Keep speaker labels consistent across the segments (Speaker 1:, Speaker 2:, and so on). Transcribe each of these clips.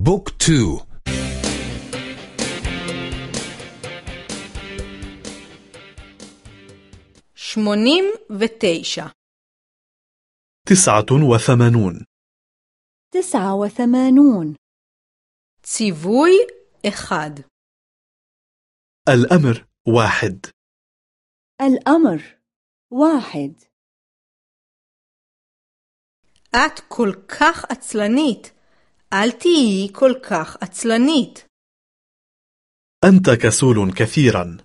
Speaker 1: بوك تو
Speaker 2: שמונים ותשע
Speaker 3: تسعة وثمانون
Speaker 4: تسعة وثمانون
Speaker 2: ציווי אחד
Speaker 3: الأمر واحد
Speaker 4: الأمر واحد
Speaker 2: את כל כך עצלנית. אל תהיי כל כך עצלנית.
Speaker 3: أنت كسول كثيرا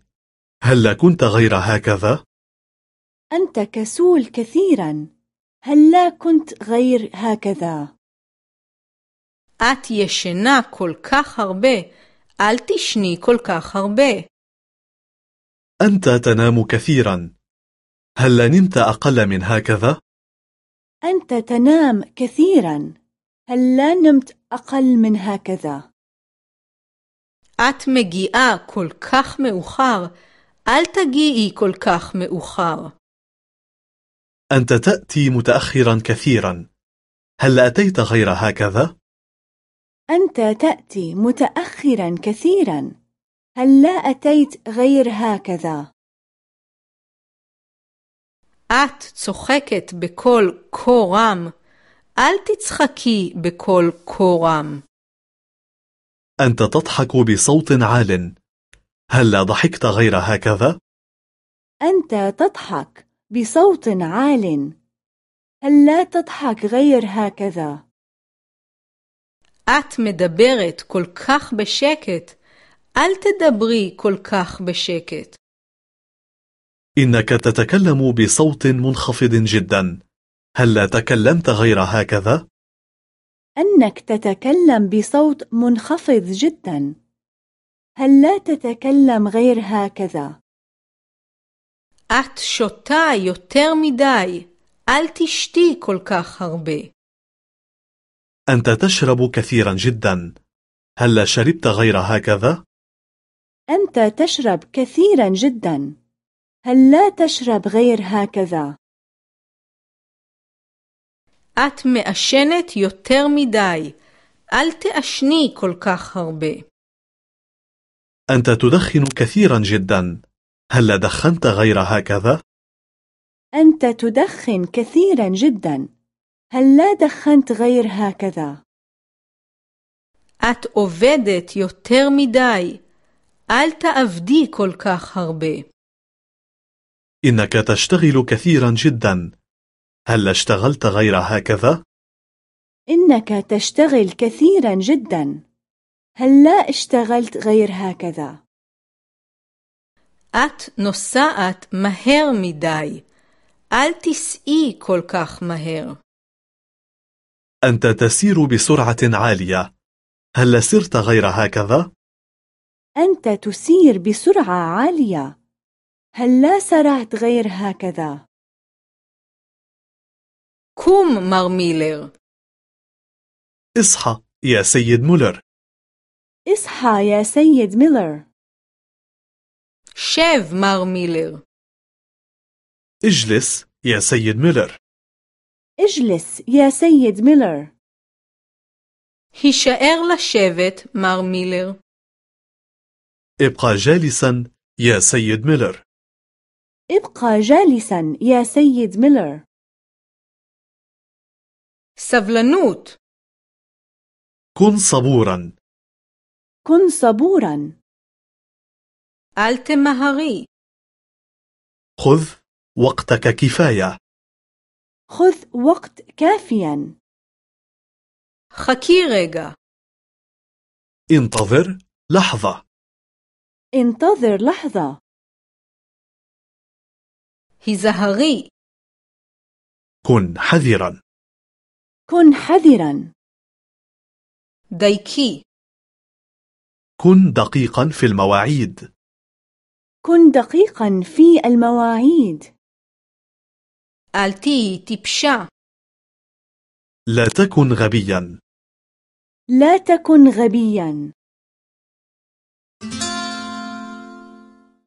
Speaker 3: هل كنت غير هكذا؟
Speaker 4: أنت كسول كثيرا هل لا كنت غير هكذا؟
Speaker 2: את ישנה כל כך הרבה. אל תשני כל כך הרבה.
Speaker 3: أنت تنام كثيرا هل نمت أقل من هكذا؟
Speaker 4: أنت تنام كثيرا هل لا نمت أقل من هكذا؟
Speaker 2: את מגיעה כל כך מאוחר. אל תגיעי כל כך מאוחר.
Speaker 3: أنت تأتي متأخرا كثيرا هل أتيت غير هكذا؟
Speaker 4: أنت تأتي متأخرا كثيرا هل لا أتيت غير هكذا؟
Speaker 2: את צוחקת בקול כה רם. אל תצחקי בקול כה רם.
Speaker 3: أنت تضحك بصوت عال هل لا ضحكت غير هكذا؟
Speaker 4: أنت تضحك بصوت عال هل لا تضحك غير هكذا؟
Speaker 2: את מדברת כל כך בשקט. אל תדברי כל כך בשקט.
Speaker 3: إنك تتكلم بصوت منخفض جدا هل لا تكلمت غير هكذا؟
Speaker 4: أنك تتكلم بصوت منخفض جدا هل لا تتكلم غير هكذا؟
Speaker 2: את שותה יותר מדי. אל תשתי כל כך הרבה.
Speaker 3: أنت تشرب كثيرا جدا هل لا شربت غير هكذا؟
Speaker 4: أنت تشرب كثيرا جدا هل لا تشرب غير هكذا؟
Speaker 2: את מעשנת יותר מדי. אל תעשני כל כך הרבה.
Speaker 3: أنت تدخن كثيرا جدا هل لا دخنت غير هكذا؟
Speaker 4: أنت تدخن كثيرا جدا هل لا دخنت غير هكذا؟
Speaker 2: את עובדת יותר מדי. אל תעבדי כל כך הרבה.
Speaker 3: إنك تشتغل كثيرا جدا هل لا اشتغلت غير هكذا؟
Speaker 4: إنك تشتغل كثيرا جدا هل لا اشتغلت غير هكذا؟
Speaker 2: את נוסעת מהר מדי. אל תיסעי כל כך מהר.
Speaker 3: أنت تسير بسرعة عالية هل لا سرت غير هكذا؟
Speaker 4: أنت تسير بسرعة عالية هل لا سرعت غير هكذا؟
Speaker 2: קום, מר מילר.
Speaker 3: اصحى يا سيد مولر
Speaker 4: اصحى يا سيد ميلر
Speaker 2: שב, מר מילר.
Speaker 3: اجلس يا سيد ميلر
Speaker 4: اجلس يا سيد ميلر
Speaker 2: הישאר לשבת, מר מילר.
Speaker 3: ابقى جالسا يا سيد ميلر
Speaker 4: ابقى جالسا يا سيد ميلر
Speaker 2: سفلنوت.
Speaker 3: كن صبورا.
Speaker 4: كن صبورا.
Speaker 2: التمهغي
Speaker 3: خذ وقتك كفاية.
Speaker 4: خذ وقت كافيا.
Speaker 2: خكي ريغا
Speaker 3: انتظر لحظة.
Speaker 4: انتظر لحظة.
Speaker 2: هزهغي
Speaker 3: كن حذرا.
Speaker 4: كن حذرا.
Speaker 2: دايكي
Speaker 3: كن دقيقا في المواعيد.
Speaker 4: كن دقيقا في المواعيد.
Speaker 2: ألتي تبشع.
Speaker 3: لا تكن غبيا.
Speaker 4: لا تكن غبيا.